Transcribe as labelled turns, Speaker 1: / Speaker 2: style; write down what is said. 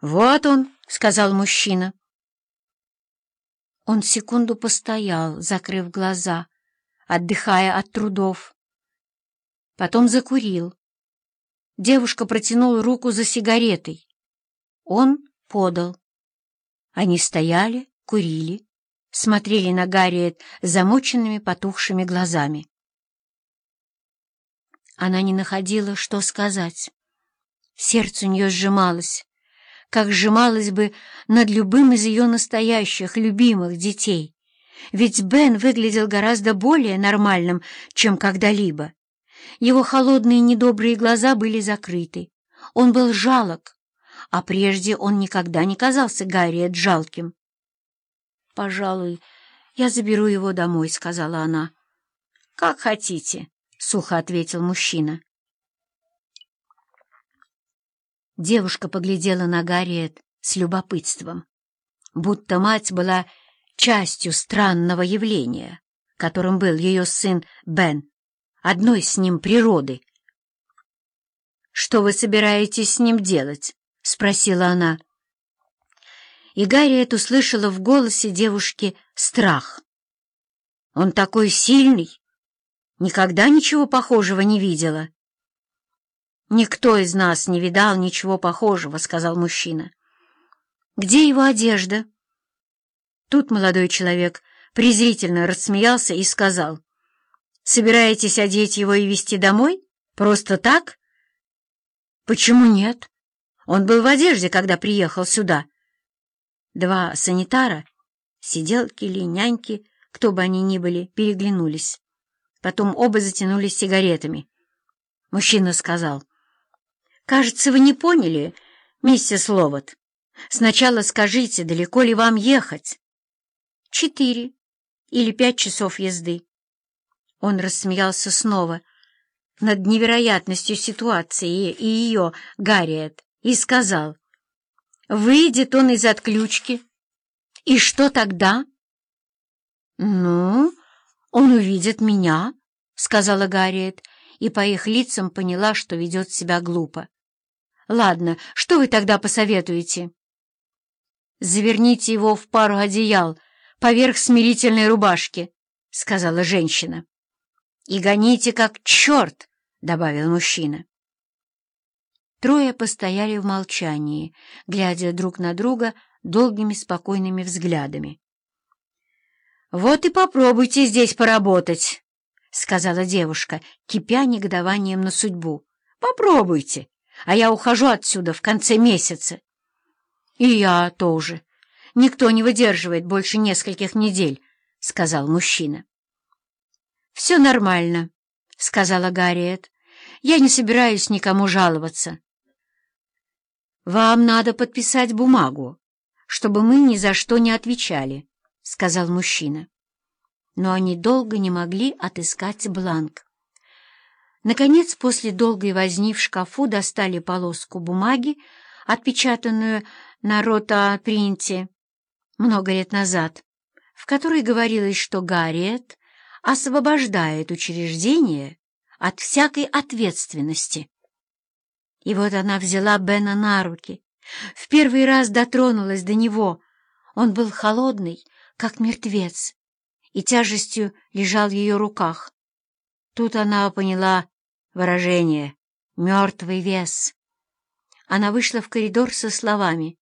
Speaker 1: «Вот он», — сказал мужчина. Он секунду постоял, закрыв глаза, отдыхая от трудов. Потом закурил. Девушка протянула руку за сигаретой. Он подал. Они стояли, курили, смотрели на Гарриет замоченными потухшими глазами. Она не находила, что сказать. Сердце у нее сжималось, как сжималось бы над любым из ее настоящих, любимых детей. Ведь Бен выглядел гораздо более нормальным, чем когда-либо. Его холодные недобрые глаза были закрыты. Он был жалок, а прежде он никогда не казался Гарриет жалким. «Пожалуй, я заберу его домой», — сказала она. «Как хотите», — сухо ответил мужчина. Девушка поглядела на Гарриет с любопытством, будто мать была частью странного явления, которым был ее сын Бен, одной с ним природы. «Что вы собираетесь с ним делать?» — спросила она. И Гарриет услышала в голосе девушки страх. «Он такой сильный! Никогда ничего похожего не видела!» «Никто из нас не видал ничего похожего», — сказал мужчина. «Где его одежда?» Тут молодой человек презрительно рассмеялся и сказал. «Собираетесь одеть его и везти домой? Просто так?» «Почему нет? Он был в одежде, когда приехал сюда». Два санитара, сиделки или няньки, кто бы они ни были, переглянулись. Потом оба затянулись сигаретами. Мужчина сказал — «Кажется, вы не поняли, миссис Ловот. Сначала скажите, далеко ли вам ехать?» «Четыре или пять часов езды». Он рассмеялся снова над невероятностью ситуации и ее, Гарриет, и сказал, «Выйдет он из отключки. И что тогда?» «Ну, он увидит меня», — сказала Гарриет, и по их лицам поняла, что ведет себя глупо. Ладно, что вы тогда посоветуете? Заверните его в пару одеял поверх смирительной рубашки, — сказала женщина. И гоните как черт, — добавил мужчина. Трое постояли в молчании, глядя друг на друга долгими спокойными взглядами. «Вот и попробуйте здесь поработать», — сказала девушка, кипя негодованием на судьбу. «Попробуйте а я ухожу отсюда в конце месяца. И я тоже. Никто не выдерживает больше нескольких недель, — сказал мужчина. Все нормально, — сказала Гарриет. Я не собираюсь никому жаловаться. Вам надо подписать бумагу, чтобы мы ни за что не отвечали, — сказал мужчина. Но они долго не могли отыскать бланк. Наконец, после долгой возни в шкафу достали полоску бумаги, отпечатанную на ротопринте много лет назад, в которой говорилось, что Гарриет освобождает учреждение от всякой ответственности. И вот она взяла Бена на руки, в первый раз дотронулась до него. Он был холодный, как мертвец, и тяжестью лежал в ее руках. Тут она поняла, выражение «мертвый вес». Она вышла в коридор со словами